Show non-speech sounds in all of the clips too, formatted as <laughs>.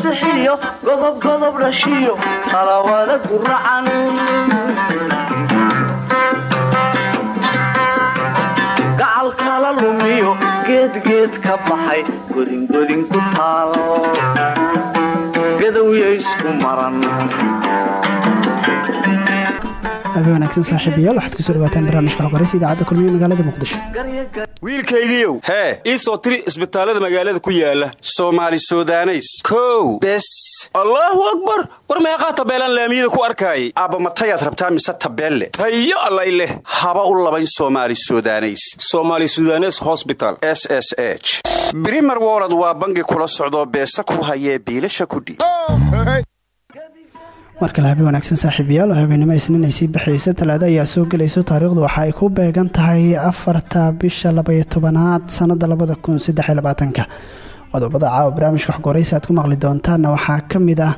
sixiyo godob godob dhashiyo talawada guracan gacal kala lumiyo geedgeed ka baxay godingodin ku taal gadowya isku maran habe wanaagsan saaxiibayaal waxaad ku soo dhawaataan barnaamijka xogwaraysa idaacadda kulmiye magaalada muqdisho. Wiilkaygiiow hee ii soo tiri isbitaallada magaalada ku yaalla soomaali sudaneys. Kow bes allaahu akbar war meeqaa tabeelaan laamiyada ku arkaayay? Aabba matayaad rabtaa mise tabeelle? Tayo allay leh haba u labayn soomaali sudaneys. Somaali sudanes hosbital s s h. Brimer wolod waa bangi kula socdoo beesa ku hayee biilasha kudhiib markale habe wanaagsan saaxiibayaal habeenimo isniin ay sii talaado ayaa soo gelayso taariikhdu waxa ay ku beegan tahay afarta bisha labaiyo tobanaad sanada labada kun saddexiyo labaatanka. Qodobada caawa barnaamijka waxgooraysa aad ku maqli doontaanna waxaa ka mid ah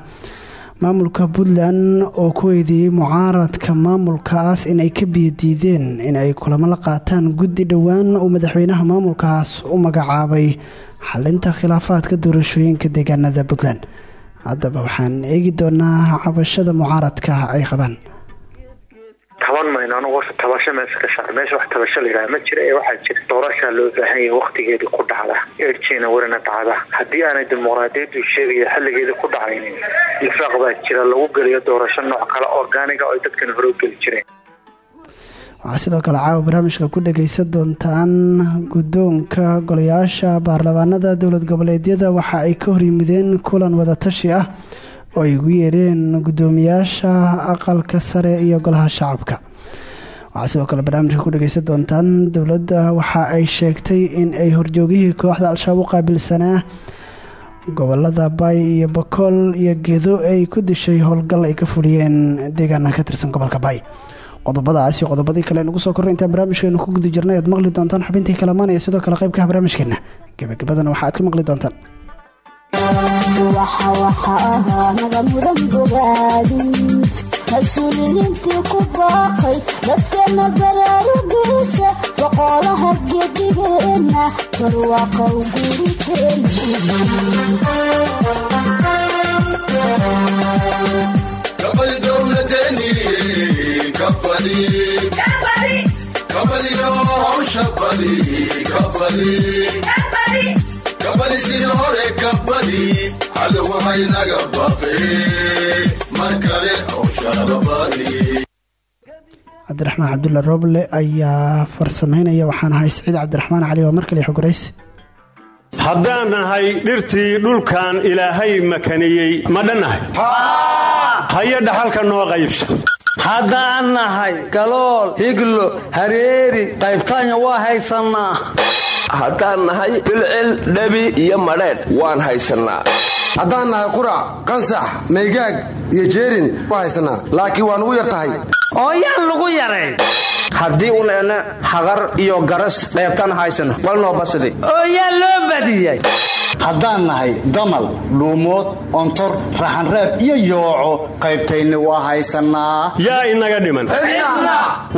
maamulka puntland oo ku weydiiyey mucaaradka maamulkaas inay ka biyadiideen in ay kulamo la qaataan guddi dhowaan uu madaxweynaha maamulkaas u magacaabay xalinta khilaafaadka doorashooyinka deegaanada puntland haddaba waxaan eegi doonaa cabashada mucaaradka ay qabaan. Taban mayno anugu horta tabasho meesha ka shaar meesha wax tabasho layidhaha ma jira ee waxaa jira. Doorashaa loo baahan yahay waktigeedii ku dhacda. Erjina warina dhacda. Haddii aanay dimuqraadiyaddu sheegaya xilligeedii ku dhacaynin lifaaq baa jira. Lagu geliyo doorasho nooc kale orgaaniga oo ay dadkan hore u geli jireen waxaa sidoo kale caawa barnaamijka ku dhagaysan doontaan guddoonka golayaasha baarlamaanada dowlad goboleedyada. Waxa ay ka horyimideen kulan wadatashi ah oo ay ugu yeereen guddoomiyaasha aqalka sare iyo golaha shacabka. Waxaa sidoo kale barnaamijka ku dhagaysan doontaan dowladda. Waxa ay sheegtay in ay horjoogihii kooxda al-shabaab u qaabilsanaa gobollada baay iyo bakool iyo gedo ay ku dishay howlgal ay ka fuliyeen deegaana ka tirsan gobolka baay qodobadaas iyo qodobadii kale nugu soo korra intaan barnaamijkeenu ku guda jirnay aad maqli doontaan xubintii kalamaan iyo sidoo kale qaybkaha barnaamijkeena gebagabadana waxa aad ka maqli doontaan. Mas'uuliyiintii ku baaqay dadkana baraarugiisa boqolaha gedigeenna hore mar kale hawshaababadi cabdiraxmaan cabdulla roble ayaa farsameynaya waxaan ahay siciid cabdiraxmaan cali waa mar kale xogurays haddaan nahay dhirtii dhulkan ilaahay makaniyey ma dhannahay? Hayo dhaxalka noo qaybsa haddaan nahay galool higlo hareeri qaybtaanya waa haysannaa. Haddaan nahay bilcil dhabi iyo madheedh waan haysannaa. Haddaan nahay qurac qansax maygaag iyo jeerin waa haysannaa. Laakiin waa nugu yar tahay oo yaan lagu yarayn haddii un ena hagar iyo garas qaybtaan haysano walnoo basidi oo yaa loo badiyey haddaan nahay damal dhuumood ontor raxanreeb iyo yooco qaybtayna waa haysannaa. Yaa inaga dhiman.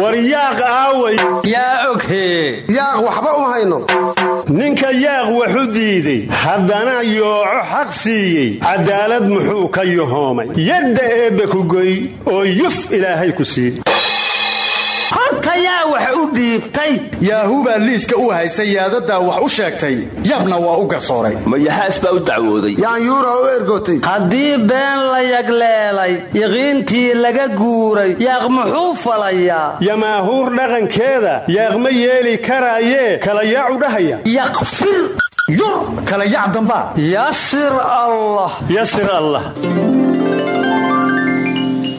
War yaaq aaway. Yaa oghee yaaq waxba uma hayno. Ninka yaaq waxu diiday. Haddana yooco xaq siiyey. Cadaalad muxuu ka yuhoomay yadda eebbe ku goy oo yuf ilaahay ku sii horta yaa wax u dhiibtay yaahu baa liiska u haysay yaadadaa wax u sheegtay. Yabna waa u garsooray. Mayaxaas baa u dacwooday. Yaanyuura u ergootay. Haddii been la yagleelay yaqiintii laga guuray yaaq muxuu falayaa? Yamaahuur dhaqankeeda yaaq ma yeeli karaayee kala yaacu dhahaya. Yaqfir yur kala yac dambaa yasir allah. Yasir allah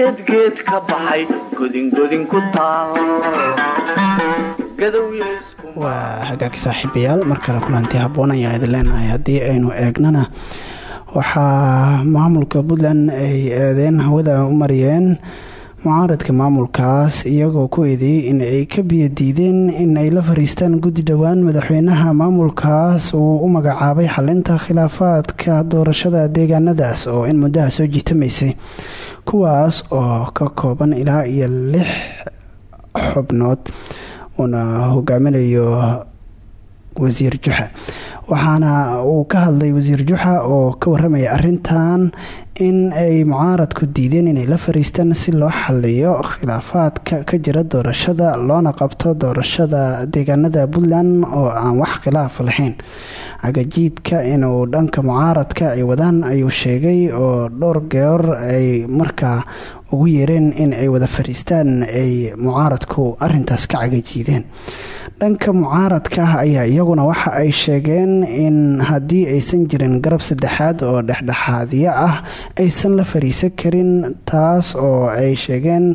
geedgeed ka baxay godingodin ku taal waa hagaag saaxiibayaal mar kale kulanti habboon ayaa idin leenahay. Haddii aynu eegnana waxaa maamulka puntland ay eedeen hawada u mariyeen mucaaradka maamulkaas iyagoo ku eedeeyey in ay ka biyo diideen in ay la fariistaan guddi dhowaan madaxweynaha maamulkaas. Uu u magacaabay xalinta khilaafaadka doorashada deegaanadaas oo in muddaha soo jiitamaysay kuwaas oo ka kooban ilaa iyo lix xubnood uuna hogaaminayo wasiir juxa waxaana uu ka hadlay wasiir juxa oo ka waramaya arintan in ay mucaaradku diideen inay la fariistaan si loo xaliyo khilaafaadka ka jira doorashada loona qabto doorashada deegaanada puntland oo aan wax khilaaf lahayn. Cagajiidka inuu dhanka mucaaradka ay wadaan ayuu sheegay oo dhowr geer ay markaa ugu yeereen in ay wada fariistaan ay mucaaradku arintaas ka cagajiideen dhanka mucaaradka ayaa iyaguna waxa ay sheegeen in haddii aysan jirin garab saddexaad oo dhexdhexaadyo ah aysan la fariisan karin taas oo ay sheegeen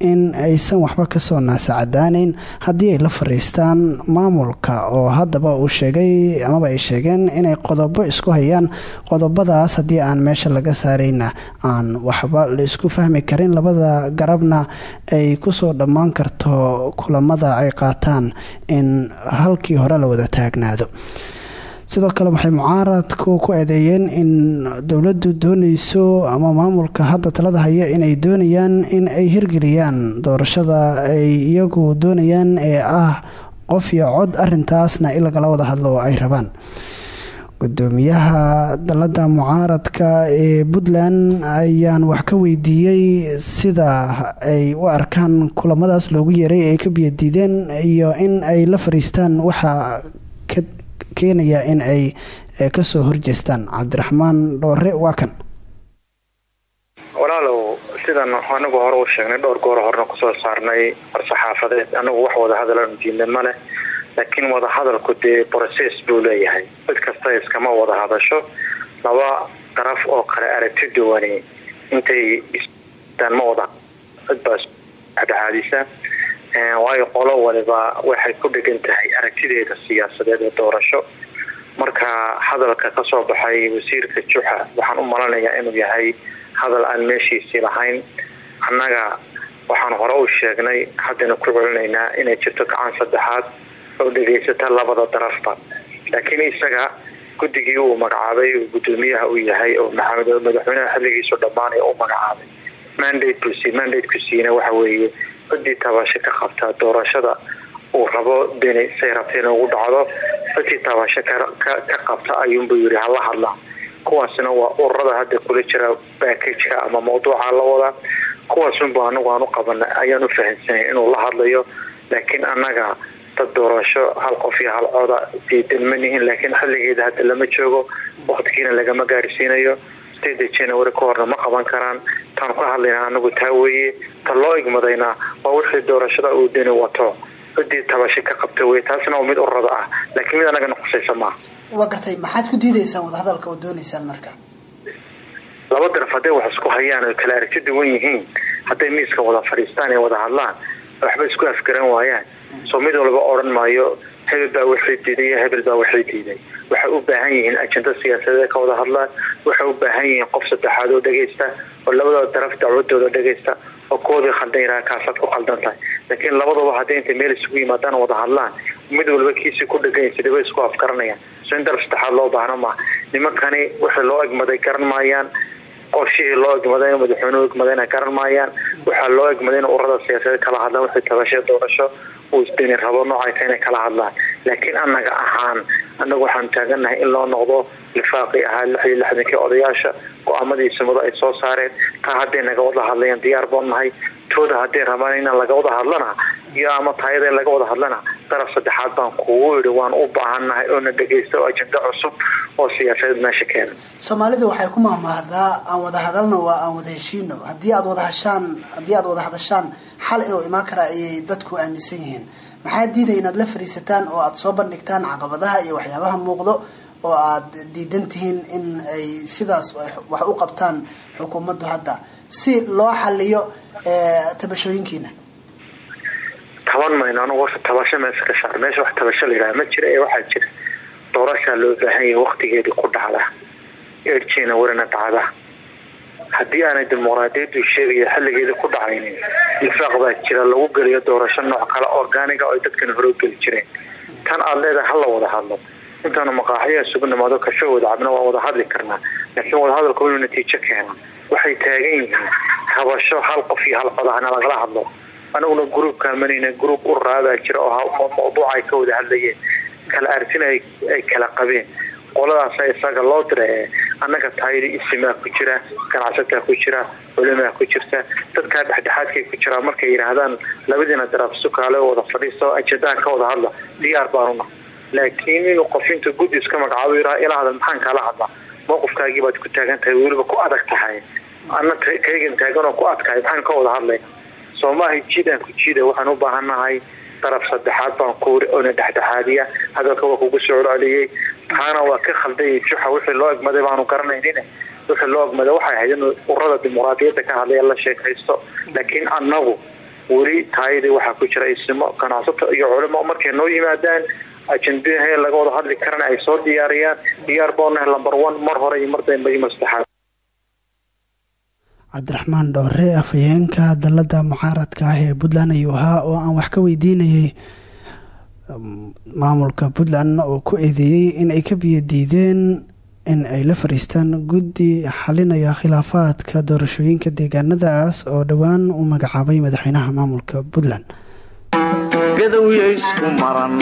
in aysan waxba ka soo naasacadaaneyn. Haddii ay la fariistaan maamulka oo haddaba uu sheegay amaba ay sheegeen inay qodobo isku hayaan qodobadaas haddii aan meesha laga saarayna aan waxba la isku fahmi karin labada garabna ay ku soo dhammaan karto kulamada ay qaataan in halkii hore la wada taagnaado sidoo kale waxay mucaaradku ku eedeeyeen in dowladdu doonayso ama maamulka hadda talada haya inay doonayaan in ay hirgeliyaan doorashada ay iyagu doonayaan ee ah qof iyo cod arintaasna in lagala wada hadlo ay rabaan. Gudoomiyaha dalada mucaaradka ee puntland ayaan wax ka weydiiyey sida ay u arkaan kulamadaas loogu yeeray ay ka biyadiideen iyo in ay la fariistaan waxaa ka keenaya in ay ka soo horjeestaan. Cabdiraxmaan dhoore waa kan. Walaalow sidan anagu hore u sheegnay dhowr goor horena ku soo saarnay war-saxaafadeed anagu wax wada hadalanu diidna maleh laakiin wadahadalku dee brocess buu leeyahay. Mid kasta iskama wada hadasho. Laba daraf oo kale aragti duwani intay ma wada cidbaa dhexdhexaadisa waayo qolo waliba waxay ku dhegan tahay aragtideeda siyaasadeed ee doorasho. Marka hadalka ka soo baxay wasiirka juxa waxaan u malanayaa inuu yahay hadal aan meeshiisii lahayn. Annaga waxaan hore u sheegnay haddana ku celinaynaa inay jirto gacan saddexaad oo dhegaysata labada darafba laakiin isaga guddigii uu magacaabay uu gudoomiyaha u yahay oo madaxweynaha xilligiisu dhammaanay u magacaabay. Mandate buu sii mandateku siina waxa weeye ciddii tabasho ka qabtaa doorashada uu rabo deni say rabta in ugu dhacdo ciddii tabasho ka qabta ayuunbuu yiri hala hadla. Kuwaasna waa ururada hadda kula jira backageka ama mawduuca la wada. Kuwaasunba anagu aan u qabana ayaan u fahamsanay inuu la hadlayo. Laakiin annaga dad doorasho hal qof iyo hal cooda diidan ma nihin laakiin xilligeeda hadda lama joogo waqtigiina lagama gaarsiinayo january ka horna ma qaban karaan. Taan ku hadlayna anagu taa weeye. Ta loo igmadayna waa wixii doorashada uu deni wato. Ciddii tabasho ka qabta wey taasna waa mid ururada ah. Laakiin mid anagana khusaysa maaha waa gartay. Maxaad ku diidaysaan wadahadalka oo doonaysaan marka? Laba daraf hadday wax isku hayaan oy kala aragti duwan yihiin. Hadday miiska wada fadhiistaan ee wada hadlaan waxba isku afgaran waayaan. Soo mid walba odhan maayo hebel baa waxay diiday iyo hebel baa waxay diiday waxay u baahan yihiin ajenda siyaasadeed ka wada hadlaan waxay u baahan yihiin qof saddexaad oo dhegaysta oo labadooda daraf dacwadooda dhegaysta oo koodii khaldan yaraha kaasaad ku khaldan tahay. Laakiin labadaba hadday intay meel isugu yimaadaan wada hadlaan mid walba kiisii ku dheganysa dhiba isku afgaranayaan. So in saddexaad loo baahno maaha nimankani wixii loo egmaday garan maayaan qorshihii loo egmaday madaxweynuhu egmadayna garan maayaan waxaa loo egmaday in ururada siyaasadeed kala hadlaan wixii tabashe doorasho uu isdeni rabo noocay tahay kala hadlaan. Laakiin annaga ahaan annagu waxaan taagannahay in loo noqdo lifaaqii ahaa lix iyo lixdankii odayaasha go'aamadii sumado ay soo saareen. Taa hadday naga wada hadlayaan diyaar baan nahay. Tooda hadday rabaan inaan laga wada hadlana iyo ama taayada in laga wada hadlana daraf saddexaad baan kugu yidhi waan u baahannahay oo na dhegaysta oo ajenda cusub oo siyaasadeed meesha keena soomaalidu waxay ku mahmahdaa aan wada hadalno waa aan wada heshiino haddii aad wada hashaan haddii aad wada hadashaan xal inuu imaan kara ayay dadku aaminsan yihiin maxaa diidaya inaad la fadhiisataan oo aada soo bandhigtaan caqabadaha iyo waxyaabaha muuqdo oo aad diidan tihiin in ay sidaas wax u qabtaan xukuumaddu hadda si loo xaliyo tabashooyinkiina? Taban mayno anagu horta tabasho meesha ka shaar meesha wax tabasho la yidhaha ma jira ee waxaa jira doorashaa loo baahan yahay waktigeedii ku dhacda. Erjina warina dhacda haddii aanay dimuqraadiyadu sheegaya xilligeedii ku dhacaynin lifaaq baa jira lagu geliyo doorasho nooc kale organiga oo ay dadkan hore u geli jireen. Tan aada leedahay hala wada hadlo. Intaanu maqaaxiya isugu nimaado kasho wada cabna waa wada hadli karnaa. Laakiin wadahadalku inuu natiijo keeno. Waxay taagan yihiin habasho hal qof iyo hal codahna lagala hadlo. Anaguna gruubka manayna gruub u raabaa jira oo mawduuca ay ka wada hadlayeen. Kala arsin ay kala qabeen. Qoladaasa isaga loo dira annaga taayada isimaa ku jira ganacsataa ku jira culimaa ku jirta dadkaa dhexdhexaadkay ku jiraa markay yidhaahdaan labadiina daraf sukaale wada fadhiiso ajedaha ka wada hadla diyaar baanuna laakiin inuu qof inta guddi iska magacaabo yiraha ilaahda maxaan kala hadlaa mowqifkaagii baad ku taagan tahay weliba ku adag tahay. Ana kaygan taagan oo ku adkahay maxaan ka wada hadlayna soomaaha jiidaan ku jiida waxaan u baahannahay daraf saddexaad baan kuuri oona dhexdhexaadiya hadalka waa kugu soo celceliyey taana waa ka khaldayay juxa wixii loo egmaday baanu garanaynin wixii loo egmaday waxay ahayd inuu urada dimuqraadiyadda ka hadlaya la sheekaysto. Laakiin annagu weli taayadii waxaa ku jira isimo ganacsato iyo culimo markay noo yimaadaan ajendahe laga wada hadli karana ay soo diyaariyaan. Diyaar boonaha lamber one mar hore iyo mar cabdiraxmaan dhoore afhayeenka dalada mucaaradka ah ee puntland ayuu ahaa oo aan wax ka weydiinayay maamulka puntland oo ku eedeeyey in ay ka biyodiideen in ay la fadhiistaan guddi xalinaya khilaafaadka doorashooyinka deegaanadaas oo dhowaan uu magacaabay madaxweynaha maamulka puntland. Gadowya isku maran.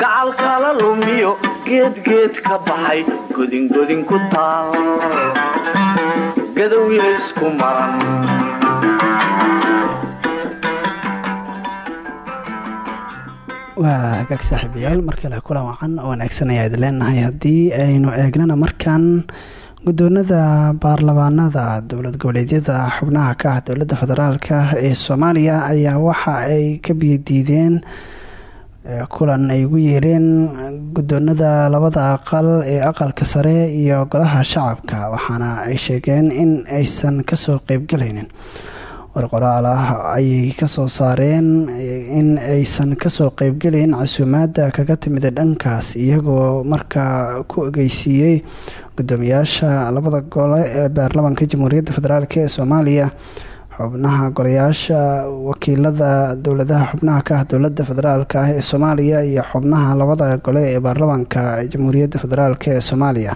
Gacal kala lumiyo geedgeed ka baxay godingodin ku taal. Gadowya maran waa hagaag saaxiibayaal. Markale kulan wacan wanaagsan ayaa idin leenahay. Haddii aynu eegnana markan guddoonada baarlamaanada dowlad goboleedyada xubnaha ka ah dowladda federaalka ee soomaaliya ayaa waxa ay ka biyodiideen kulan ay ugu yeereen guddoonada labada aqal ee aqalka sare iyo golaha shacabka. Waxaana ay sheegeen in aysan ka soo qeybgalaynin warqoraal ah ayay ka soo saareen in aysan ka soo qeybgelayn casuumaada kaga timida dhankaas iyagoo markaa ku ogeysiiyey gudoomiyaasha labada gole ee baarlamaanka jamhuuriyadda federaalk ee soomaaliya xubnaha golayaasha wakiilada dowladaha xubnaha ka ah dowladda federaalk ah ee soomaaliya iyo xubnaha labada gole ee baarlamaanka jamhuuriyadda federaalk ee soomaaliya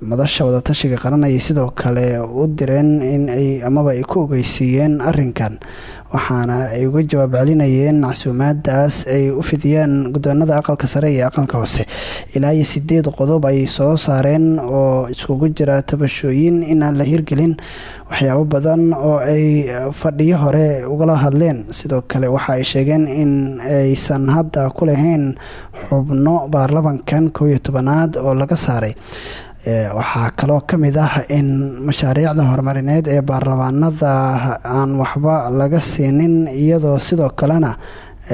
madasha wadatashiga qaran ayay sidoo kale u direen in ay amaba ay ku ogeysiiyeen arinkan waxaana ay uga jawaab celinayeen casuumaadaas ay u fidiyeen guddoonada aqalka sare iyo aqalka hoose. Ilaa iyo sideed qodob ay soo saareen oo iskugu jira tabashooyin inaan la hirgelin waxyaabo badan oo ay fadhiyo hore ugala hadleen. Sidoo kale waxa ay sheegeen in aysan hadda ku lahayn xubno baarlamankan koow iyo tobanaad oo laga saaray waxaa kaloo ka mid ah in mashaariicda horumarineed ee baarlamaanada aan waxba laga siinin iyadoo sidoo kalena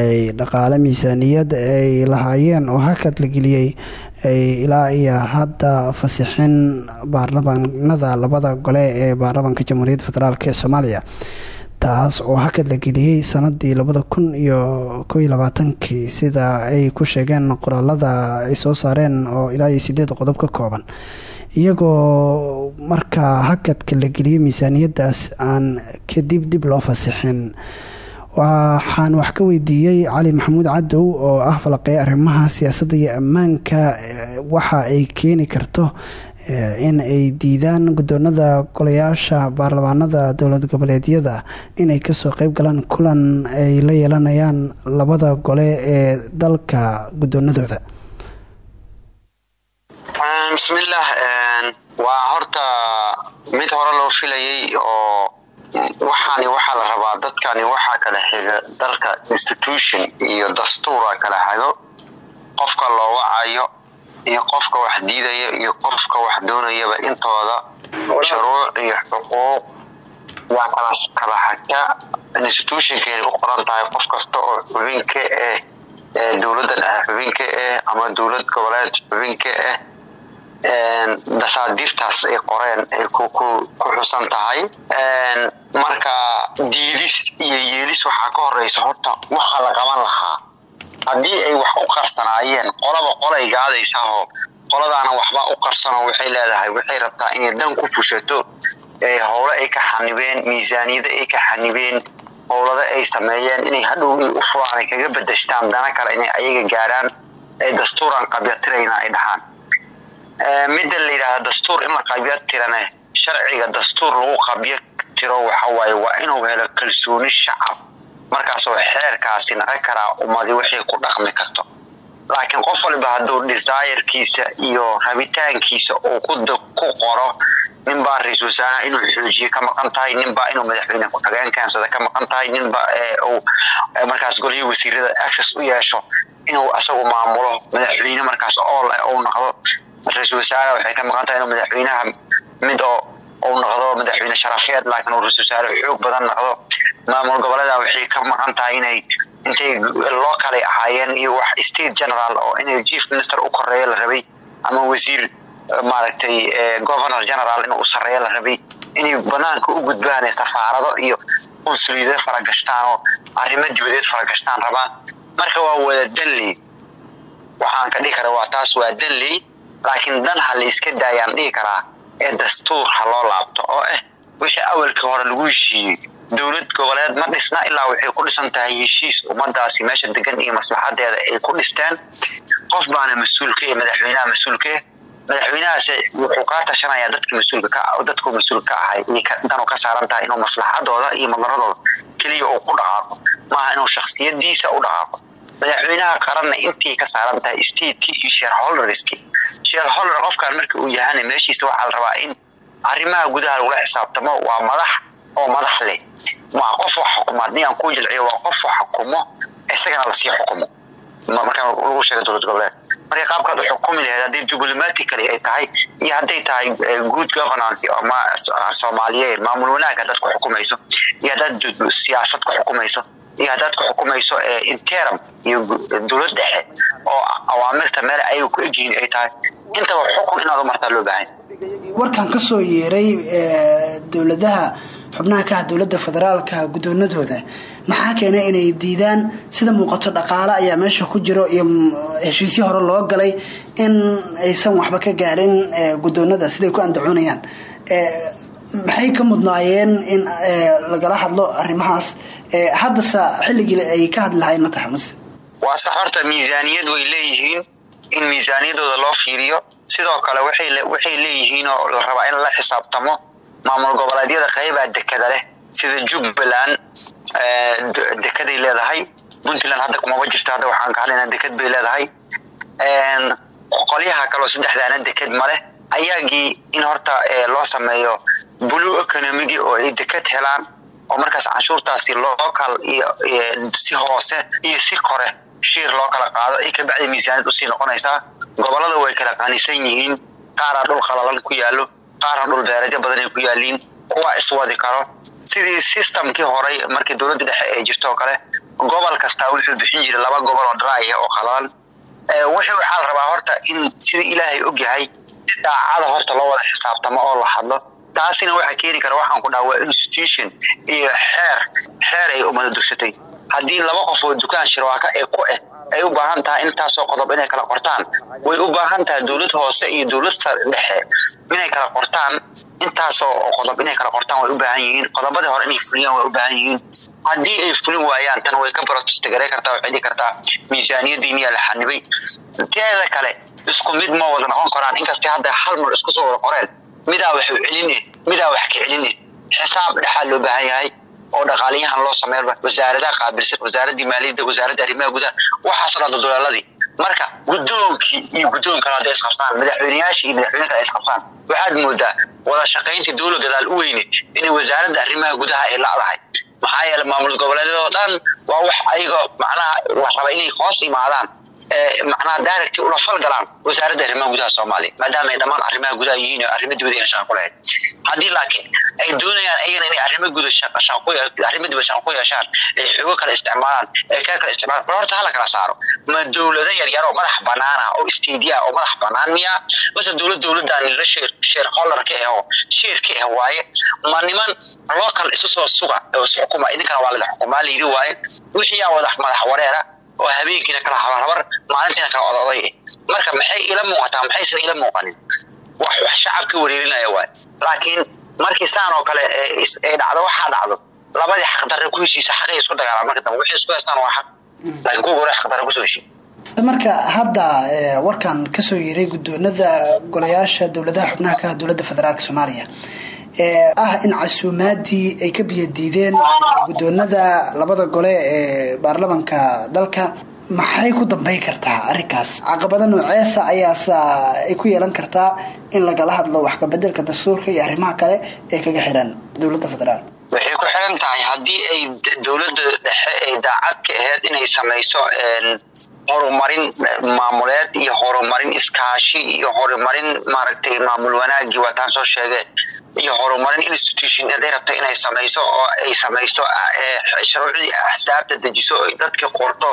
ay dhaqaale miisaaniyad ay lahaayeen oo hakad la geliyey ay ilaa iyo hadda fasixin baarlamaanada labada gole ee baarlamaanka jamhuuriyadda federaalk ee soomaaliya taas oo hakad la geliyey sanadii labada kun iyo kow iyo labaatankii sida ay ku sheegeen qoraalada ay soo saareen oo ilaa iyo sideed qodob ka kooban. Iyagoo markaa hakadka la geliyey miisaaniyadaas aan kadib dib loo fasixin waxaan wax ka weydiiyey cali maxamuud cadow oo ah falaqeey arrimaha siyaasadda iyo ammaanka waxa ay keeni karto in ay diidaan guddoonada golayaasha baarlamaanada dowlad goboleedyada inay ka soo qeyb galaan kulan ay la yeelanayaan labada gole ee dalka guddoonadooda bismillaah waa horta mid hore loo filayay oo waxaani waxaa la rabaa dadkani waxaa kala xiga dalka institution iyo dastuura kala hago qofka loo wacayo iyo qofka wax diidaya iyo qofka wax doonayaba intooda shuruuc iyo xuquuq yaa kala hagta institutionkeena u qoran tahay qof kasta oo xubinka ah dowladda dhexe xubinka ah ama dowlad goboleed xubinka ah dasaadiirtaas ay qoreen ay ku xusan tahay. Marka diidis iyo yeelis waxaa ka horeysa horta waxa la qaban lahaa haddii ay wax u qarsanaayeen qolaba qolay gaadaysaoo qoladaana waxba u qarsano waxay leedahay waxay rabtaa inay dan ku fushato howle ay ka xanibeen miisaaniyada ay ka xanibeen howlada ay sameeyeen inay hadhow u furaan ay kaga bedeshtaan dana kale inay ayaga gaaraan ee dastuuran qabyatirayna ay dhahaan. Midda la yidhaahda dastuur in la qabya tirane sharciga dastuur lagu qabyo tiro waxawaaye waa inuu helo kalsooni shacab markaasoo xeerkaasi naqan karaa ummadi waxay ku dhaqmi karto. Laakiin qof waliba hadduu desirkiisa iyo rabitaankiisa uu ku qoro ninbaa ra'isul wasaaraha inuu xoojiye ka maqan tahay ninbaa inuu madaxweyne ku-xigeen keensada ka maqan tahay ninba uu markaas golihii wasiirada access u yeesho inuu asagu maamulo madaxweyne markaas ool uu noqdo ra'isul wasaare waxay ka maqan tahay inuu madaxweynaha mid oo uu noqdo madaxweyne sharafeed laakiin uu ra'isul xoog badan noqdo. Maamul goboleeda waxay ka maqan tahay inay intay loo kalay ahaayeen iyo wax state general oo inay chief minister u koreeyo la rabay ama wasiir maaragtay governor general inuu u sareeyo la rabay. Inay banaanka u gudbaan safaarado iyo qunsuliyado faragashtaan oo arrimo dibadeed faragashtaan rabaan. Marka waa wada danley waxaan ka dhihi kara waa taas waa danley laakiin dan ha la iska daayaan dhihi karaa ee dastuur ha loo laabto oo ah wixii awalkii hore lagu heshiiyey dowlad goboleed ma dhisna ilaa waxay ku dhisan tahay heshiis ummadaasi meesha degan iyo maslaxadeeda ay ku dhisteen. Qof baana mas'uulka iyo madaxweynaha mas'uulka madaxweynahaas wuxuu kaa tashanaya dadki mas'uulka ka ahay danu ka saaran tahay inuu maslaxadooda iyo madaradooda keliya uu ku dhaqaaqo. Maaha inuu shaksiyadiisa u dhaqaaqo madaxweynaha qaranna intii ka saaran tahay stateki iyo shareholderski shareholder qofkan marka uu yahana meeshiisa waxaa la rabaa in arrimaha gudaha lagula xisaabtamo waa madax oo madax leh. Maa qof wax xukuma haddii aan ku jilciyo waa qof wax xukumo isagana la sii xukumo. Markaa lagu sheega dowlad goboleed. Marka qaabkaad u xukumi laheed hadday diplomatically ay tahay iyo hadday tahay good governance soomaaliyeed maamul wanaag haddaad ku xukumayso iyo haddaad siyaasad ku xukumayso iyo haddaad ku xukumayso interim iyo dowlad dhexe oo awaamirta meel ayaga ku egyihiin ay tahay intaba xukun inaad u martaa loo baahan warkan ka soo yeeray dowladaha xubnaha ka ah dowladda federaalka guddoonadooda maxaa keenay inay diidaan sida muuqato dhaqaale ayaa meesha ku jiro iyo heshiisyo hore loo galay in aysan waxba ka gaarin guddoonada siday ku andacoonayaan. Maxay ka mudnaayeen in lagala hadlo arrimahaas haddase xilligii ay ka hadli lahayn ma tahay mase waa sax horta miisaaniyad way leeyihiin in miisaaniyadooda loo fiiriyo. Sidoo kale waxay leeyihiin oo la rabaa in la xisaabtamo maamul goboleedyada qaybaa dekada leh sida jubbaland dekeday leedahay. Puntland hadda kumaba jirto hadda waxaan ka hadlaynaa deked bay leedahay. Qolyaha kaleo saddexdaana deked maleh ayaagii in horta loo sameeyo blue economigi oo ay deked helaan oo markaas canshuurtaasi local iyo si hoose iyo si kore shiir loo kala qaado ay kabacdi miisaaniyad u sii noqonaysaa. Gobolada way kala qanisan yihiin. Qaaraa dhul qalalan ku yaalo qaarna dhul beereedyo badan ay ku yaaliin kuwa iswadi karo. Sidii systemkii horay markii dowladda dhexe ay jirto oo kale gobol kastaa wuxuu bixin jiray laba gobol oo dry oo qalalan. Wixii waxaa rabaa horta in sida ilaahay ogyahay si daacada horta loo wada xisaabtamo oo la hadlo taasina waxaa keeni kara waxaan ku dhaha waa institution iyo xeer xeer ay umada dugsatay. Haddii laba qof oo dukaan shirwaaka ee ku eh ay u baahan tahay intaasoo qodob inay kala qortaan way u baahan tahay dowlad hoose iyo dowlad dhexe inay kala qortaan intaasoo qodob inay kala qortaan way u baahan yihiin qodobadii hore inay fuliyaan way u baahan yihiin. Haddii ay fulin waayaan tan way ka protestgarey kartaa way kartaa miisaaniyadiiniyaa la xanibay. Teeda kale isku mid ma wada noqon karaan inkastay hadda hal mar isku soo wada qoreen midaa wax u celine midaa wax ka celine xisaab dhexaa loo baahan yahay oo dhaqaaliyahan loo sameeyba wasaaradaha qaabilsan wasaaradii maaliyadda wasaaradda arrimaha gudaha. Waxaasoo dhan dodolaaladii marka guddoonkii iyo guddoon kale hadday isqabsaan madaxweyneyaashii iyo madaxweyne kale isqabsaan waxaad moodaa wada shaqayntii dowla gadaal u weyne inay wasaaradda arrimaha gudaha ay la'dahay maxaa yeele maamul goboleedyadoo dhan waa wax ayaga macnaha la raba inay hoos imaadaan macnaha direct ula falgalaan wasaaradda arrimaha gudaha soomaaliya maadaama ay dhammaan arrimaha gudaha yihiin oo arrimo dibadda ina shaqo ku haddii laakiin ay doonayaan ayagana inay arrimo guda arrimo dibad shaqo ku yeeshaan ay xogo kale isticmaalaan ay kaa kale isticmaalaan horta hala kala saaro. Ma dowlado yaryar oo madax banaana oo istiidiya oo madax banaan miya mase dowlad dowladaan la sheer sheer hollarka ah oo sheerka ah waaye ma niman local isu soo suga oo isxukuma idinkana waa lada xukumaa la yidhi waaye wixii yaa wadax madax wareera oo habeenkiina kala habarhabar maalintiina kala ododay marka maxay ila muuqataa? Maxaysan ila muuqanin wax wax shacabka wareerinaya waay. Laakiin markii saan oo kale ay dhacdo waxaa dhacdo. Labadii xaqdarre ku heshiisa xaqay isku dagaalaan marka dambe wixii isku haystaan waa xaq. Laakiin kuwa hore xaqdarre ku soo heshiin marka hadda warkan ka soo yeeray guddoonada golayaasha dowladaha xubnaha ka dowladda federaalk soomaaliya ee ah in casuumaadii ay ka biyadiideen guddoonada labada gole ee baarlamanka dalka. Maxay ku dambay kartaa arrinkaas? Caqabado nooceesa ayaasa ay ku yeelan kartaa in lagala hadlo wax kabedelka dastuurka iyo arrimaha kale ee kaga xiran dowladda federaal waxay ku xiran tahay haddii ay dowladda dhexe ay daacad ka aheyd inay samayso horumarin maamuleed iyo horumarin iskaashi iyo horumarin maaragtay maamul wanaagii waataan soo sheege iyo horumarin institution haday rabto inay samayso oo ay samayso shuruucdii axsaabta dejiso ay dadka qorto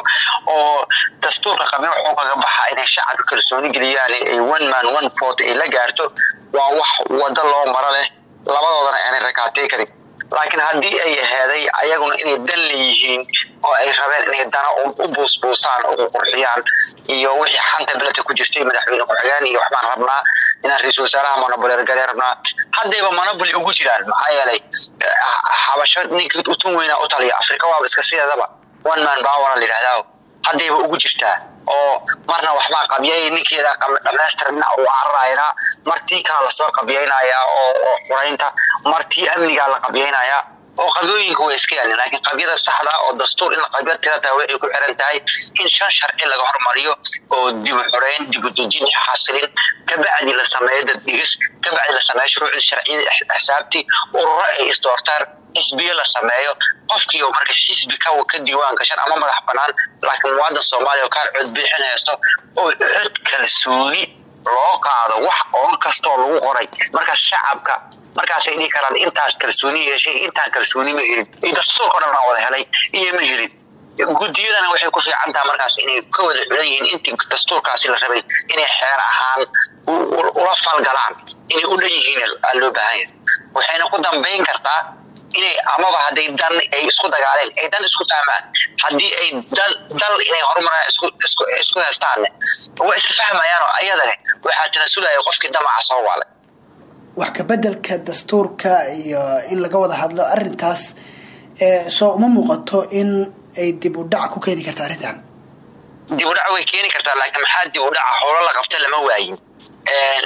oo dastuurka qabin wuxuu kaga baxa inay shacabka kalsooni geliyaan ay one man one fort ay la gaarto waa wax wado loo maro leh. Labadoodana aanay rakaatay karin laakiin haddii ay aheeday ayaguna inay dan leeyihiin oo ay rabeen inay dana u buusbuusaan oo qurxiyaan iyo wixii xanta beledka ku jirtay madaxweyne ku-xigeen iyo waxbaan rabnaa inaan ra'iisul wasaaraha monoboler gale rabnaa. Haddayba monoboli ugu jiraan maxaa yeelay xabasho ninkii utun weynaa u taliya afrika waaba iska sideedaba one man bawara la yidhahdaa haddayba ugu jirtaa oo marna waxbaa qabyay ninkeeda dhamaystira dhinac u cararaynaa martii kala la soo qabyaynayaa oo xuraynta martii amnigaa la qabyaynayaa oo qabyooyinka way iska yaalin laakiin qabyada saxda oo dastuur in qabya tirata waxay ku xiran tahay in shan sharci laga hormariyo oo dibu xoreyn dibudejin xasilin kabacdi la sameeyo daddhigis kabacdi la sameeyo shuruucdii sharciyada xisaabtii ururo ay isdoortaan xisbiyo la sameeyo qofkii oo marka xisbi ka ka diiwaan gashan ama madax banaan laakiin muwaadan soomaaliya oo kaan cod bixin haysto oo cod kalsooni loo qaado wax oo kastoo lagu qoray. Marka shacabka markaasay dhihi karaan intaas kalsooni yeeshay intaan kalsooni ma helin. Iyo dastuurka o wada helay iyo ma helin. Guddiyadana waxay ku fiican taha markaas inay ka wada xulan yihiin intii dastuurkaasi la rabay inay xeer ahaan ula falgalaan inay u dhan yihiin loo baahan yahay. Waxayna ku dambayn kartaa inay amaba hadday dan ay isku dagaaleen ay dan isku fahmaan haddii ay dal dal inay horumaraan isku hestaanne waa iska fahmayaan oo ayadane waxaa tanasulaya qofkii damaca soo waalay. Wax kabedelka dastuurka iyo in laga wada hadlo arintaas soo uma muuqato in ay dib u dhac ku keeni karta arrintan. Dib u dhac way keeni kartaa laakiin maxaa dib u dhaca howlo la qabta lama waayin.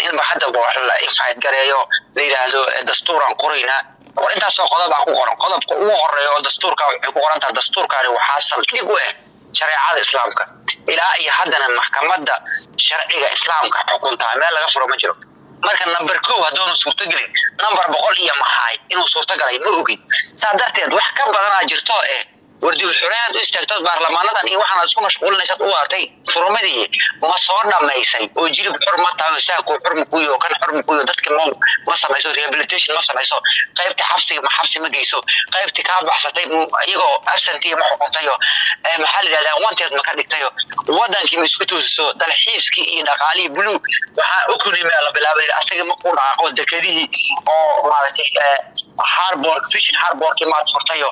Inba haddaba wax la infayd gareeyo la yidhaahdo dastuuran qoraynaa war intaasoo qodobaa ku qoran. Qodobka ugu horreeya oo dastuurka waxay ku qoran tahay dastuurkaani waxaa saldhig u ah shareecada islaamka. Ilaa iyo haddana maxkamadda sharciga islaamka xukuntaa meel laga furo ma jiro. Marka number ko haddoonu suurtogelin number boqol iyo maxaay inuu suurtogalay ma ogin saa darteed wax ka badanaa jirto eh xureed u istaagtood baarlamaanadan iyo waxaanaad isku mashquulinaysaad u waatay. Furmadii ma soo dhammaysay oo jilib xur ma tahay xurma kuyo kan xurma kuyo dadka ma ma samayso rehabilitation ma samayso qaybta xabsiga ma xabsi ma geyso qaybti kaa baxsatay iyagoo absentee ma xukuntayo maxaa la yidhahdaa wanteed ma ka dhigtayo wadankii isku toosiso dalxiiskii iyo dhaqaalihii blue waxaa ukunimea la bilaabay asaga ma ku dhaqaaqo dekadihii oo maaragtay harbor fishing harborkii maad furtayo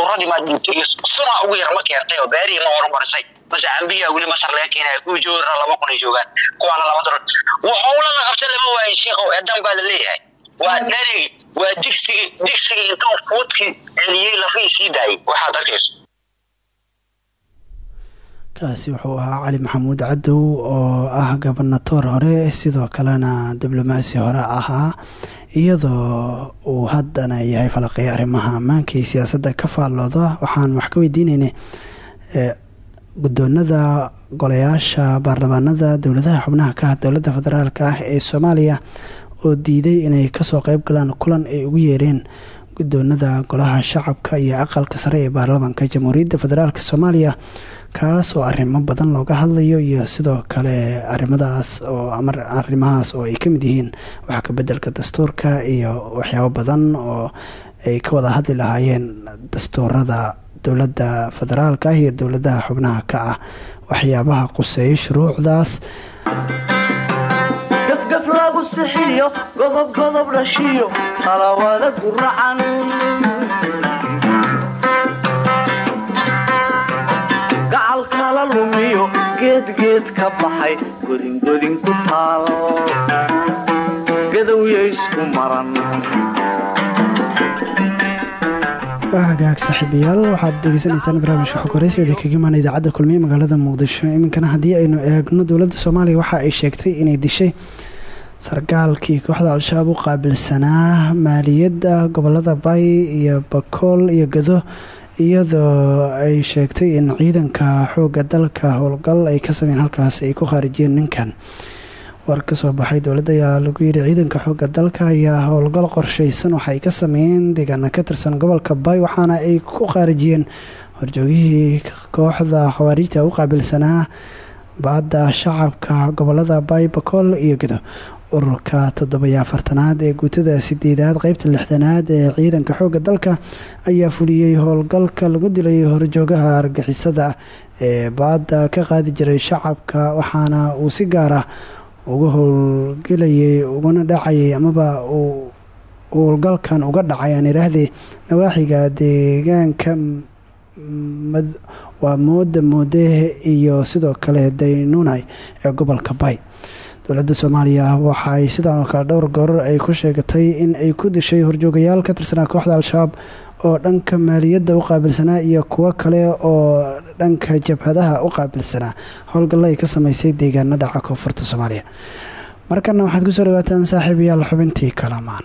abuuradii maad dhintay iyo suna ugu yar ma keentay oo beerihii ma horumarisay mase cambiyaa weli masar laga keenaya kuwii joorna laba kun ay joogaan kuwaana laba dolar howla la qabta lama waayin sheekhow eedan baa la leeyahay waa dherigi waa digsigii digsigii intuu fuudkii celiyey lafihii sii daayay waxaad arkayso kaasi wuxuu ahaa cali maxamuud cadow oo ah gobernatoor hore sidoo kalena diblomaasi hore ahaa iyadoo uu haddana yahay falaqeeya arrimaha ammaanka iyo siyaasadda ka faallooda waxaan wax ka weydiineynay guddoonada golayaasha baarlamaanada dowladaha xubnaha ka ah dowladda federaalk ah ee soomaaliya oo diiday inay ka soo qeyb galaan kulan ay ugu yeereen guddoonada golaha shacabka iyo aqalka sare ee baarlamaanka jamhuuriyadda federaalk soomaaliya. Kaas oo arrimo badan looga hadlayo iyo sidoo kale arimadaas oo arrimahaas oo ay ka mid yihiin waxa ka beddelka dastuurka iyo waxyaabo badan oo ay ka wada hadli lahaayeen dastuurada dowladda federaalka ah iyo dowladaha xubnaha ka ah waxyaabaha quseeya shuruucdaas lagu sixiyo godob godob dhashiyo qalawada guracan gacal kala lumiyo geedgeed ka baxay godingodin ku taal gadowya isku maran waa hagaag saaxiibayaal waxaad degeysanaysaan barnaamijka xog waraysiooda kaga imaana idaacadda kulmiye magaalada muqdisho. Iminkana haddii aynu eegno dowladda soomaaliya waxa ay sheegtay inay dishay sarkaalkii kooxda al-shabaab u qaabilsanaa maaliyadda gobollada bay iyo bakool iyo gado iyadoo ay sheegtay in ciidanka xoogga dalka howlgal ay ka sameyn halkaas ay ku khaarijiyeen ninkan. War soo baxay dowladda ayaa lagu yidhi ciidanka xoogga dalka ayaa howlgal qorshaysan waxa ay ka sameeyeen deegaana ka tirsan gobolka bay waxaana ay ku khaarijiyeen horjoogihii kooxda khawaarijta u qaabilsanaa baadda shacabka gobollada bay bakool iyo gado ururka toddobiyo afartanaad ee guutada sideedaad qeybta lixdanaad ee ciidanka xoogga dalka ayaa fuliyey howlgalka lagu dilay horjoogaha argixisada ee baadda ka qaadi jiray shacabka waxaana uu si gaar ah uga howlgelayay uguna dhacayay amaba uu howlgalkan uga dhacay. Aan idhaahdee nawaaxiga deegaanka waa mooda moode iyo sidoo kale daynunay ee gobolka bay dowladda soomaaliya waxa ay sidaan oo kale dhowr goor ay ku sheegatay in ay ku dishay horjoogayaal ka tirsanaa kooxda al-shabaab oo dhanka maaliyadda u qaabilsanaa iyo kuwo kale oo dhanka jabhadaha u qaabilsanaa. Howlgalla ay ka sameysay deegaano dhaca koonfurta soomaaliya. Markana waxaad ku soo dhawaataan saaxiibayaal xubintii kalamaan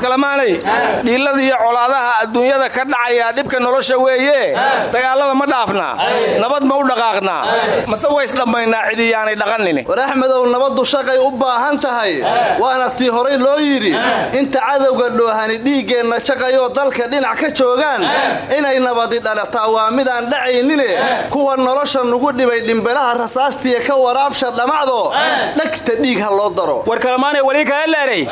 war kalamaanay dhiilada iyo colaadaha adduunyada ka dhacaya dhibka nolosha weeye. Dagaalada ma dhaafnaa nabad ma u dhaqaaqnaa mase waysdhammaynaa cidiyaanay dhaqanini war axmedow nabaddu shaqay u baahan tahay. Waana tii horay loo yidhi inta cadowga dhoohani dhiiggeenna jaqayoo dalka dhinac ka joogaan inay nabadi dhalataa waa midaan dhacaynine. Kuwa nolosha nugu dhibay dhimbelaha rasaastiya ka waraabsha dhammacdo dhegta dhiig ha loo daro. War kalamaanay weli kala leeray.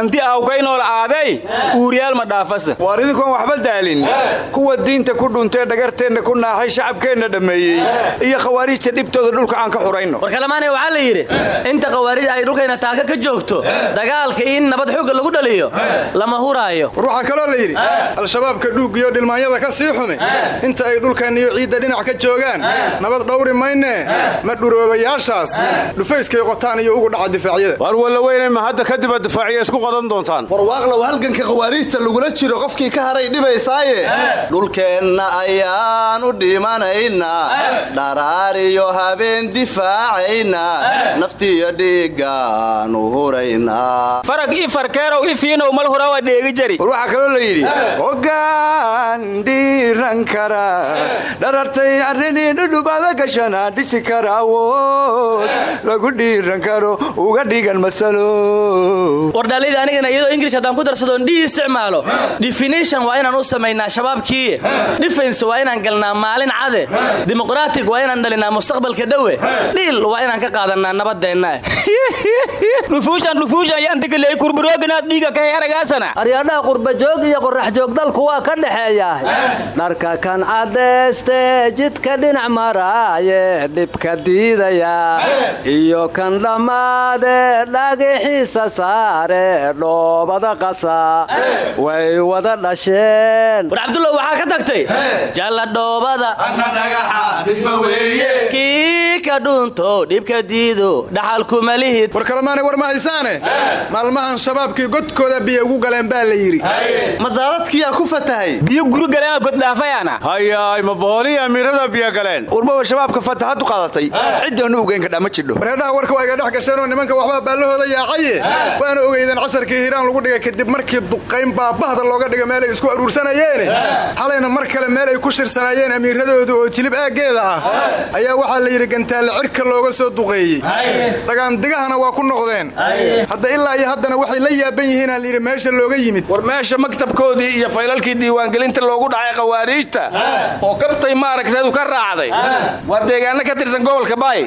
Anti awkaynool aaday uuriyaal ma dhaafasa. Waar waxba daalin. Kuwa diinta ku dhuntee dhagarteenna ku naaxay shacabkeenna dhammeeyey. Iyo khawaariijta dhibtooda dhulka aan ka xurayno. War kalamaanay waxaa la yidhi inta khawaarij ay dhulkayna taaka ka joogto dagaalka in nabad xoogga lagu dhaliyo lama huraayo. War waxaa kaloo la yidhi al-shabaabka dhuuggiyo dhilmaanyada ka sii xumi inta ay dhulkan iyo ciidda dhinac ka joogaan nabad dhawri maynee ma dhuroobayaashaas. Dhufayskay qotaan iyo ugu dhaca difaacyada. Waar walla weynay ma hadda kadibaa difaaciya isku qodan doontaan halganka khawaariijta lagula jiro qofkii ka haray dhibaysaaye. Dhulkeenna ayaanu dhimanaynaa dharaariyo habeen difaacaynaa naftiyo dhiiggaanu huraynaa farag ii farkeerow i fiinow mal hurawa dheegi jari. War waxaa kaloo la yidhi hoggaan dhiiran kara dharartay arrinii dhudhubada gashana dhisi kara awood. Lagu dhiiran karo uga dhigan masalo darsadoon dhii isticmaalo. Definition waa inaan u samaynaa shabaabkii. Defense waa inaan galnaa maalin cade. Dimuqratic waa inaan dhalinaa mustaqbalka dhowe. Dhiil waa inaan ka qaadanaa nabadeenna. <laughs> Aryadhaha qurbajoog iyo qoraxjoog dalku waa ka dhexeeyaa dharka kan cadayste jidka dhinac maraaye dhibka diidaya iyo kan dhammaade dhagixiisa saare dhoobada qasa way wada dhasheen. War cabdulla waxaa ka tagtay jalla dhoobada. Kii ninka dhuuntow dhibka diido dhaxalkuma lihid war kalemaanay war ma haysaane? Maalmahan shabaabkii godkooda biyo ugu galeen baa la yidhi. Madaaladkiyaa ku fatahay? Biyo guri galeen goddhaafayana hayaay ma booliya amiirada biyo galeen. Warmaba shabaabka fataxaddu qaadatay? Ciddaanu ogeyn kadhaa ma jidho. Wareedhaha warka waa iga dhex gasheenoo nimanka waxbaa baallahooda yaacaye waana ogeydeen casharkii hiiraan lagu dhigay kadib markii duqayn baabahda looga dhiga meel ay isku aruursanayeene xalayna mar meel ay ku shirsanaayeen amiiradooda oo jilib aaggeeda ah ayaa waxaa la yidhi gantaalle cirka looga soo duqeeyey. Dagaandigahana waa ku noqdeen. Hadda ilaa iyo haddana waxay la yaaban yihiinaa layidhi meesha looga yimid. War meesha maktabkoodii iyo faylalkii diiwaangelinta loogu dhacay khawaariijta oo kabtay maaragteedu ka raacday waa deegaano ka tirsan gobolka baay.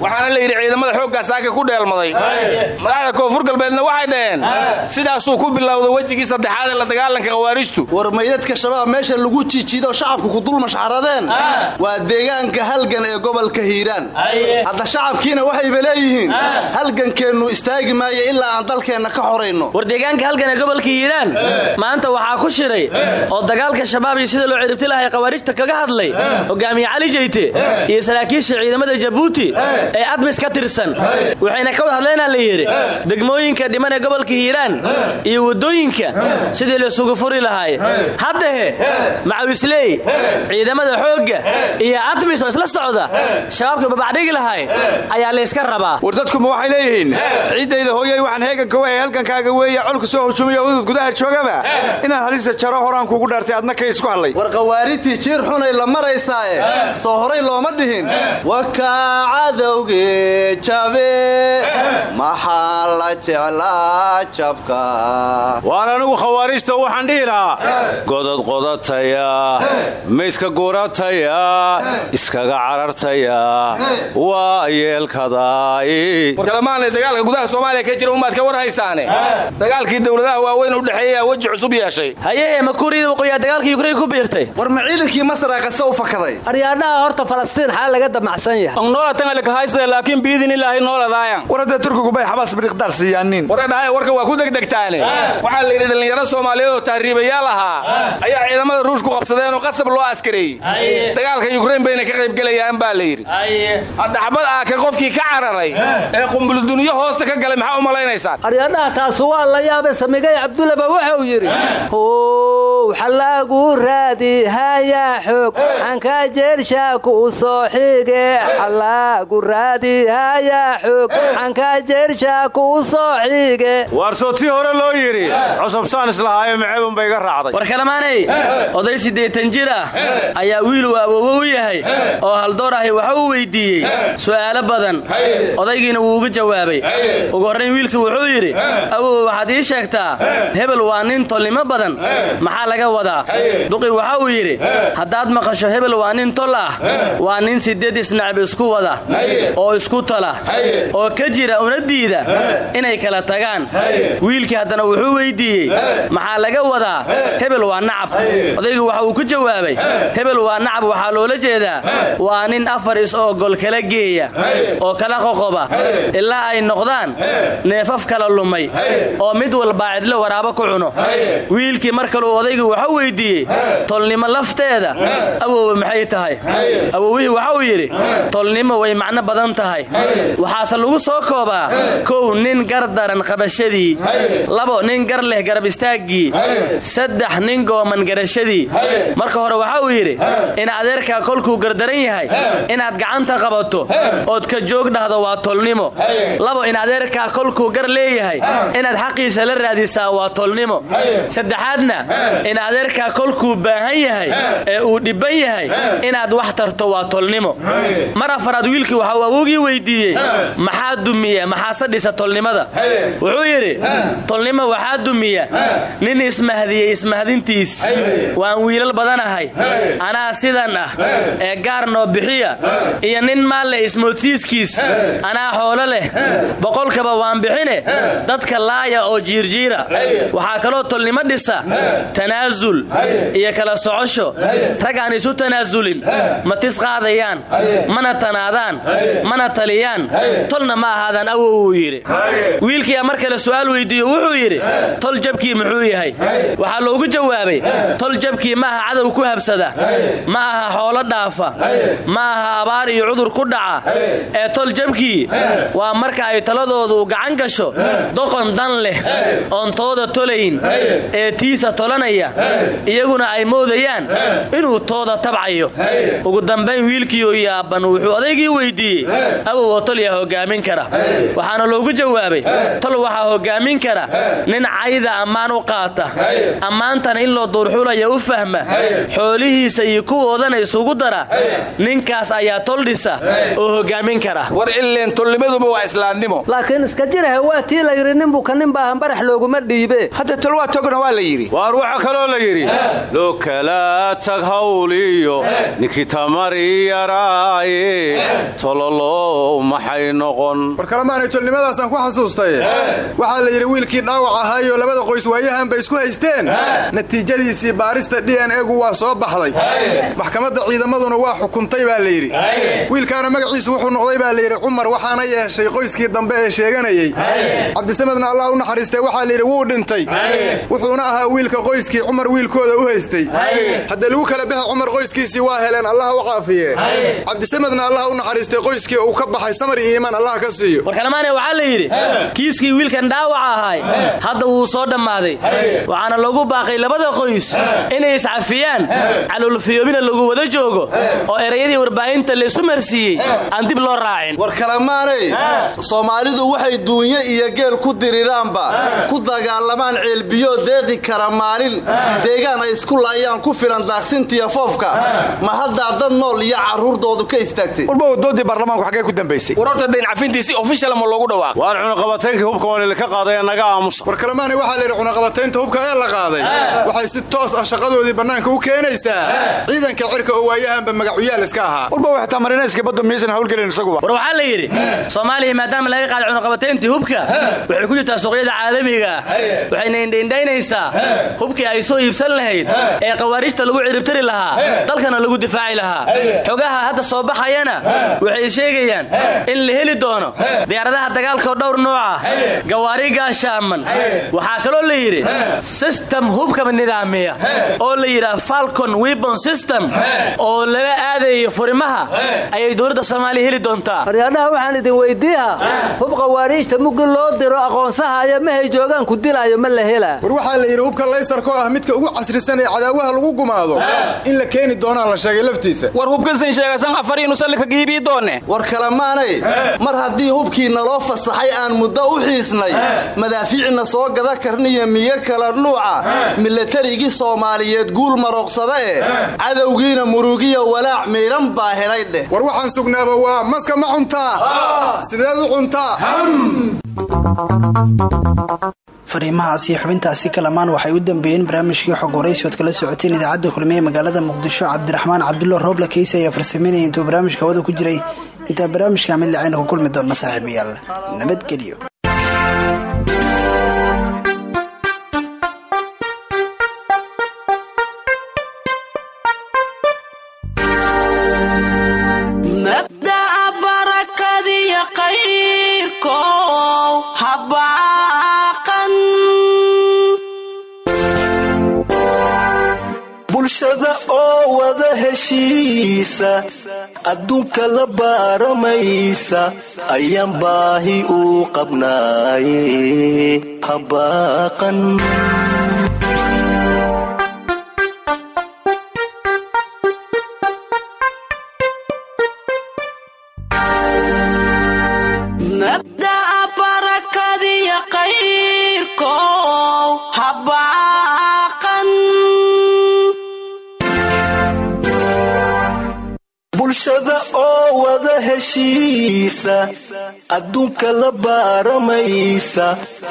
Waxaana la yidhi ciidamada xooggaa ku dheelmaday. Madaxda koonfur galbeedna waxay dhaheen sidaasuu ku bilowday wejigii saddexaad ee la dagaalanka khawaariijtu. War maydadka shabaab meesha lagu jiijiido shacabku ku dul mashxaradeen waa deegaanka halgan ee gobolka hiiraan. Hadda shacabkiina waxayba leeyihiin halgankeennu istaagi maayo ilaa aan dalkeenna ka xorayno war deegaanka halgan ee gobolka hiiraan. Maanta waxaa ku shiray oo dagaalka shabaab iyo sida loo ciribti lahay khawaarijta kaga hadlay hogaamiye cali jeyte iyo saraakiisha ciidamada jabuuti ee admis ka tirsan waxayna ka wad hadleenaa la yidhi degmooyinka dhiman ee gobolka hiiraan iyo waddooyinka sidii laysugu furi lahaay haddahe macawisley ciidamada xoogga iyo admis oo isla socda shabaabka babacdhigi lahay ayaa layska rabaa. War dadkuma waxay leeyihiin? Ciiddayda hooyay waxaan heeganka wahay halgankaaga weeye colka soo hujumiya udud gudaha joogaba. Inaan halista jaro horaan kugu dhaartay adna ka isku hadlay. War khawaarijtii jiir xunay la maraysaae soo horay looma dhihin. Wakaa cadowgee jabe. Maxaa la jeclaa jabka waan anigu khawaarijta waxaan dhihi lahaa godod qodataya. Maydka gurataya iskaga carartaya. Waa yeelkadaa warkalamaanay dagaalka gudaha soomaaliya ka jira umaad ka war haysaane. Dagaalkii dowladaha waaweyn u dhexeeyaa weji cusub yeeshay. Haye makuuriyada waqooyiyaa dagaalka yukrain ku biirtay? War ma ciidankii masra qase u fakaday? Aryaadhaha horta falastiin xaa laga damacsan yahay. Noolatangalekahaysa laakiin biidin ilaahay nooladaayan war hadda turkigu bay xabaas biriqdaar siiyaanin waradhahay warka waa ku degdegtaane waxaa la yidhi dhallinyaro soomaaliyeed oo tahriibayaal ahaa ayaa ciidamada ruush ku qabsadeen oo qasab loo askareeyey dagaalka yukrain bayna ka qaybgelayaan baa la yidhi. Hadda xabad ah ka qofkii ka cararay ee qumbuludunyo hoosta ka galay maxaa u malaynaysaan? Aryaadhaha taasu waa la yaabay samigay cabdulaba wuxuu yidhi how xallaagu raadi hayaa xoog xanka jeershaku u soo xige xallaagu raadi hayaa xoog xanka jeershaku u soo xige waarsoo tii hore loo yidhi cusubsaan islahaayo maceebun bay iga raacday. War kalamaanay oday siddeetan jir ah ayaa wiil uu awoowo u yahay oo haldoor ahi waxa uu weyddiiyey su'aalo badan odaygiina wuu uga jawaabay. Ugu horrayn wiilkii wuxuu yidhi awow waxaad ii sheegtaa hebel waa nin tolnimo badan. Maxaa laga wadaa? Duqi waxa uu yidhi haddaad maqasho hebel waa nin tol ah waa nin siddeed isnacb isku wada oo isku tala oo ka jira una diida inay kala tagaan. Wiilkii haddana wuxuu weyddiiyey maxaa laga wadaa? Hebel waa nacab. Odaygu waxa uu ku jawaabay hebel waa nacab waxaa loola jeedaa waa nin afar is-ogol kala geeya oo kala qoqoba ilaa ay noqdaan neefaf kala lumay oo mid walbaa cidlo waraabo ku cuno. Wiilkii mar kaluu odaygu waxa weyddiiyey tolnimo lafteeda awowba maxay tahay? Awowihii waxa uu yidhi tolnimo way macno badan tahay. Waxaase lagu soo koobaa kow nin gar daran qabashadii labo nin gar leh garab istaaggii saddex nin gooman garashadii. Marka hore waxa uu yidhi in adeerkaa kolkuu gardaran yahay inaad gacanta qabato ood ka joog dhahdo waa tolnimo. Labo in adeerkaa kolkuu gar leeyahay inaad xaqiisa la raadisaa waa tolnimo. Saddexaadna in adeerkaa kolkuu baahan yahay ee uu dhibban yahay inaad wax tarto waa tolnimo. Mar afaraad wiilkii waxa uu awowgii weyddiiyey maxaa dumiya maxaase dhisa tolnimada? Wuxuu yidhi waxaa dumiya nin ismahdiyey ismahdintiis. Waan wiilal badanahay anaa sidan ah. Ee gaar noo bixiya. Iyo nin maalle ismoodsiiskiis. Anaa xoolo leh. Boqolkaba waan bixine. Dadka laaya oo jiirjiira. Waxaa kaloo tolnimo dhisa. Tanaasul iyo kala socosho. Rag aan isu tanaasulin ma tis qaadayaan. Mana tanaadaan. Mana taliyaan. Tolna ma ahaadaan awow uu yidhi. Wiilkiiaa mar kale su'aal weydiiyo wuxuu yidhi tol jabkii muxuu yahay. Waxaa loogu jawaabay tol jabkii ma aha cadow ku habsada ma aha xoolo dhaafa ma aha abaar iyo cudur ku dhaca. Ee tol jabkii waa marka ay taladoodu gacan gasho doqon dan leh oon tooda tolayn ee tiisa tolanaya iyaguna ay moodayaan inuu tooda tabcayo. Ugu dambayn wiilkiioo yaaban wuxuu odaygii weydiiyey awow oo tol yaa hogaamin kara. Waxaana loogu jawaabay tol waxaa hogaamin kara nin cayda ammaan u qaata. Ammaantana in loo duurxulaya u fahma. Xoolihiisa iyo kuwoodana isugu dara. Ninkaas ayaa tol dhisa oo hogaamin kara. War ileen tolnimaduba waa islaamnimo. Laakiin iska jiraha waa tii la yidhi ninbuka nin baahan barax looguma dhiibe. Hadda tol waa togna waa la yidhi. Waar waxaa kaloo la yidhi loo kala tag hawliyo ninkii tamari yaraaye tololow maxay noqon? War kalemaanay tolnimadaasaan ku xasuustay. Waxaa la yidhi wiilkii dhaawac ahaayoo labada qoys waayahan bay isku haysteen? Natiijadiisii baarista d n egu waa soo baxday. Maxkamadda ciidamaduna waa xukuntay baa la yidhi. Wiilkaana magaciisu wuxuu noqday baa layidhi cumar waxaana yeeshay qoyskii dambe ee sheeganayey cabdisamedna allah u naxariistay waxaa layidhi wuu dhintay. Wuxuuna ahaa wiilka qoyskii cumar wiilkooda u haystay. Hadda lagu kala baxa cumar qoyskiisii waa heleen allah u caafiye. Cabdisamedna allah u naxariistay qoyskii uu ka baxay samar iyo iimaan allah ka siiyo. Warkalamaane waxaa la yidhi kiiskii wiilkan dhaawaca ahay hadda wuu soo dhammaaday. Waxaana lagu baaqay labada qoys inay iscafiyaan. Calulfiyoobina lagu wada joogo oo erayadii warbaahinta laysu marsiiyey aan dib loo raacin. War kalamaanay soomaalidu waxay duunyo iyo geel ku diriraanba ku dagaalamaan ceelbiyo deeqi kara maalin deegaan ay isku laayaan ku filan daaqsintiya foofka. Ma haddaa dad nool iyo carruurdoodu ka istaagtay. Walba wadoodii baarlamaanku xaggee ku dambaysay. War horta dayn cafintiisi ofishal ma loogu dhawaaq waar cunaqabataynkii hubka waanila ka qaaday naga aamusa war kalemaanay waxaa layidhi cunaqabataynta hubka ee la qaaday. Waxay si toos ah shaqadoodii bannaanka u keenaysaa. Ciidanka cirka oo waayahanba magacuyaal iska ahaa. Walba waxtaa marinayska badda miyaysan hawlgelin isaguba war waxaa la yidhi soomaaliya maadaama laga qaaday cunaqabatayntii hubka waxay ku jirtaa suuqyada caalamiga. Ah waxayna indhaindhaynaysaa hubkii ay soo iibsan lahayd ee. khawaariijta lagu ciribtiri lahaa dalkana lagu difaaci lahaa. Xogaha hadda soo baxayana waxay sheegayaan in la heli doono diyaaradaha dagaalkaoo dhowr nooca gawaari gaashaaman waxaa kaloo la yidhi sistem hubka nidaamiya. Oo la yidhaah falcon webon system. Oo lala aadayo furimaha ayay dowladda soomaaliya heli doontaa. Aryaadhaha waxaan idin weydiiha hub khawaariijta muggi loo diro aqoonsahaya mahay joogaan ku dilaayo ma la helaa. War waxaa la yidhi hubka laysarkoo ah midka ugu casrisan ee cadaawaha lagu gumaado in la keeni doonaa la sheegay laftiisa. War hubkasan sheegasan afariinu sallika giibii doonne. War kalemaanay mar haddii hubkii naloo fasaxay aan muddo u xiisnay madaafiicna soo gada karniyo miyo kala nuuca milatarigii soomaaliyeed guul marooqsada eh cadowgiina murugiya walaac miidhan baa helay dheh war waxaan sugnaaba waa maska ma cuntaa sideed u cuntaa fariimahaas iyo xubintaasi kalamaan waxay u dambeeyeen barnaamijkii xog waraysi ood kala socoteen idaacadda kulmiye magaalada muqdisho cabdiraxmaan cabdulla rooble keyse ayaa farsameynaya intuu barnaamijka hawada ku jiray. Intaa barnaamijka mid lacayna ku kulmi doonna saaxiibayaal. Nabadgelyo heshiisa adduunka la baaramaysa ayaan baahi u qabnaaye habaaqan bulshada oo wada heshiisa adduunka la baaramaysa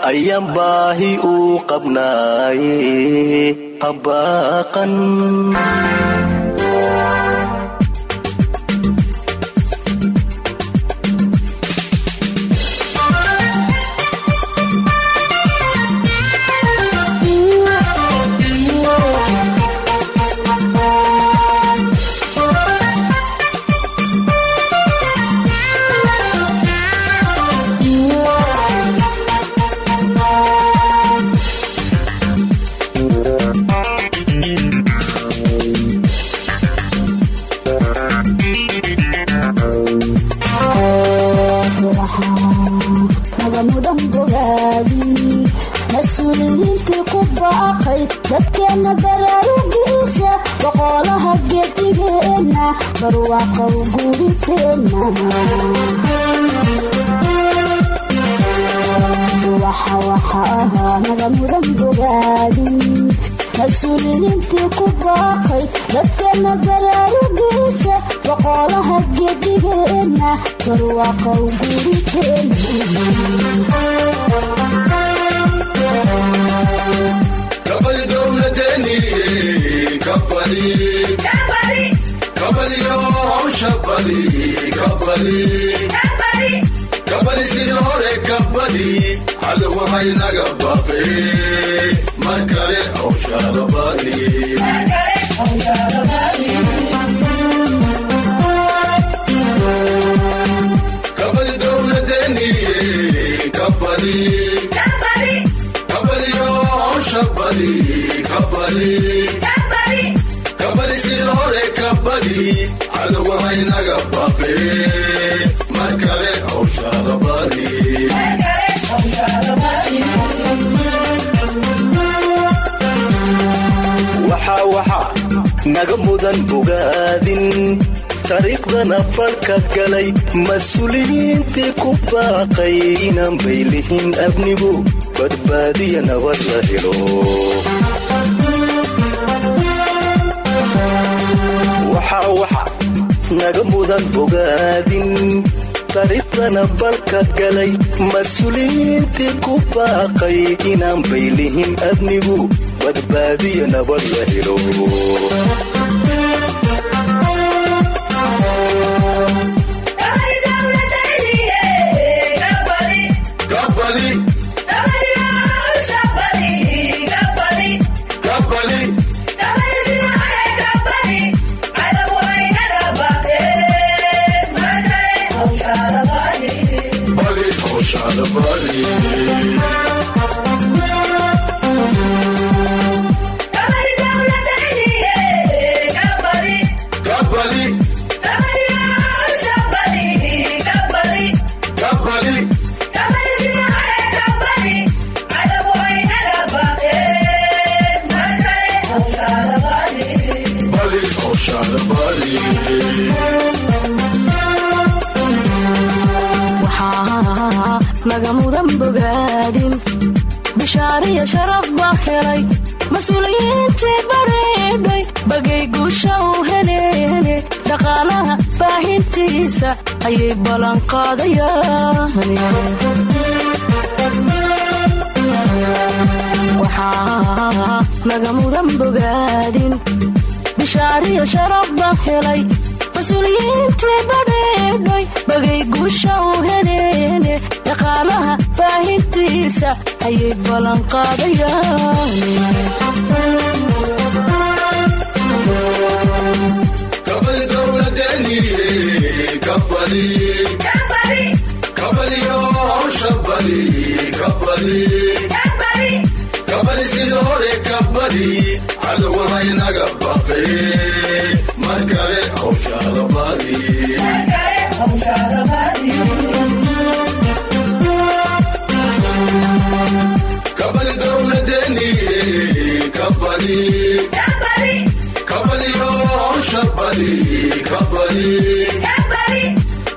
ayaan baahi u qabnaaye habaaqan naga mudan bogaadin taariikhdana falka galay mas'uuliyiintii ku baaqay inaan baylihin abnigu. Badbaadiya nabad la helo. Naga mudan bogaadin taariikhdana balka galay mas'uuliyiintii ku baaqay inaan baylihin abnigu. Badbaadiya nabad la helo bogaadin bishaariya sharaf baa helay mas'uuliyiintii bagay guusha u heleene dhaqaalaha baahintiisa ayay ballanqaadayaan naga mudan bogaadin bishaariya sharaf baa mas'uuliyiintii badheedhay bagay guusha u heleene dhaqaalaha baahintiisa ayay ballanqaadayaan hawsha bali kabali hada waxaynaga baaqe mar kale hawshaada dowladeeni kabali kabaliyo hawsha bali kabali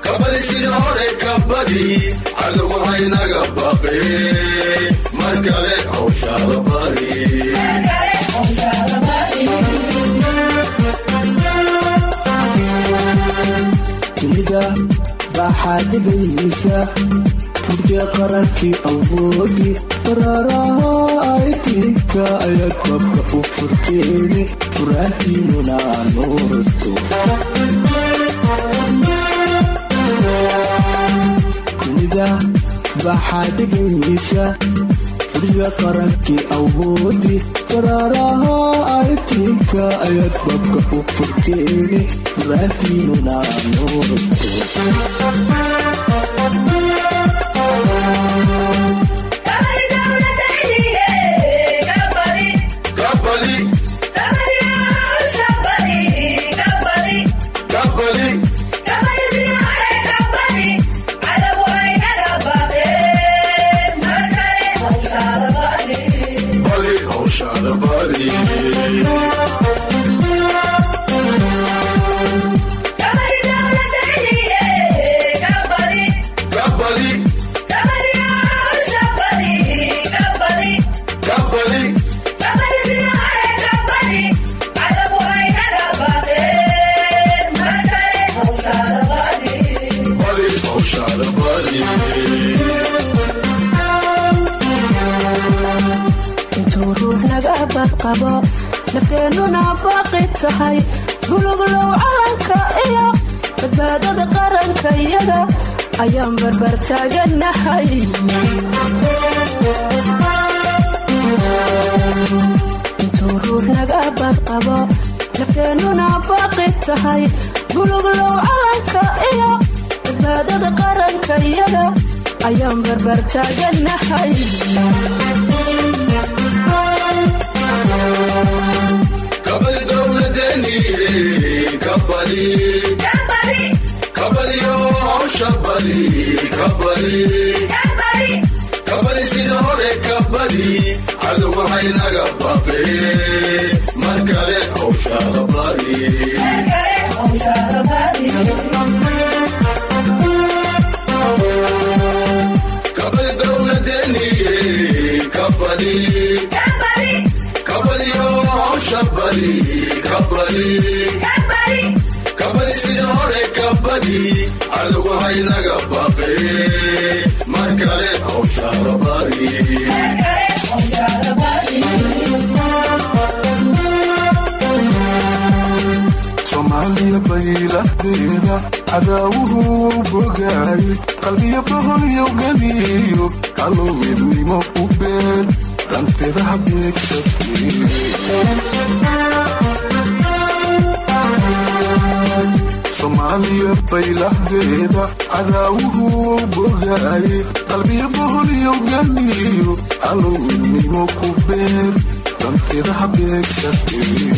kabali sidii hore kabali hada waxaynaga baaqe mar kale hawshaada bali baaxaa dhibaysa hurja qarankii awoodi baraaraha aytinka ayaad babka u furteeni furaantiinuna nuurto dunida baaxaa hurja qarankii awoodi baraaraha aytinka ayaad babka u furteeni nuurto tahay buluglow calanka iyo badbaadada qaranka iyaga ayaan barbar taaganahay intuu ruux naga badqabo nafteennuna baaqi tahay. Buluglow calanka iyo badbaadada qaranka iyaga ayaan barbar taaganahay kabali. Bali sida hore kabali. Cadowga haynaga baqe mar kale hawshaada bali kabali dowladeeni kabali. Hawsha bali kabali. Kabali sida hore kabali cadowga haynaga baqe mar kale hawshaada bali soomaaliya bayladeeda cadaawuhu bogaay. Qalbiyo boholyo ganiyo kaluu midnimo u beel danteeda habeegsatee baylahdeeda cadaawuhu bogaay qalbiyo boholyo ganiyo kaluu midnimo ku beel danteeda habeegsatee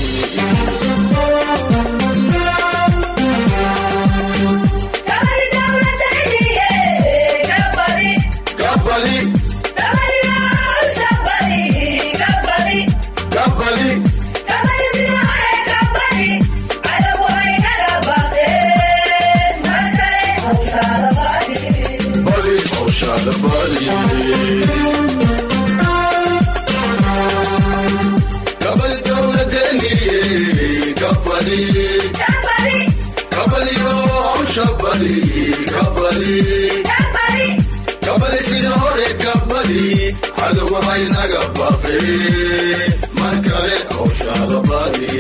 kabalisina hore kabali. Cadow haynaga baqi mar kale hawshaada badi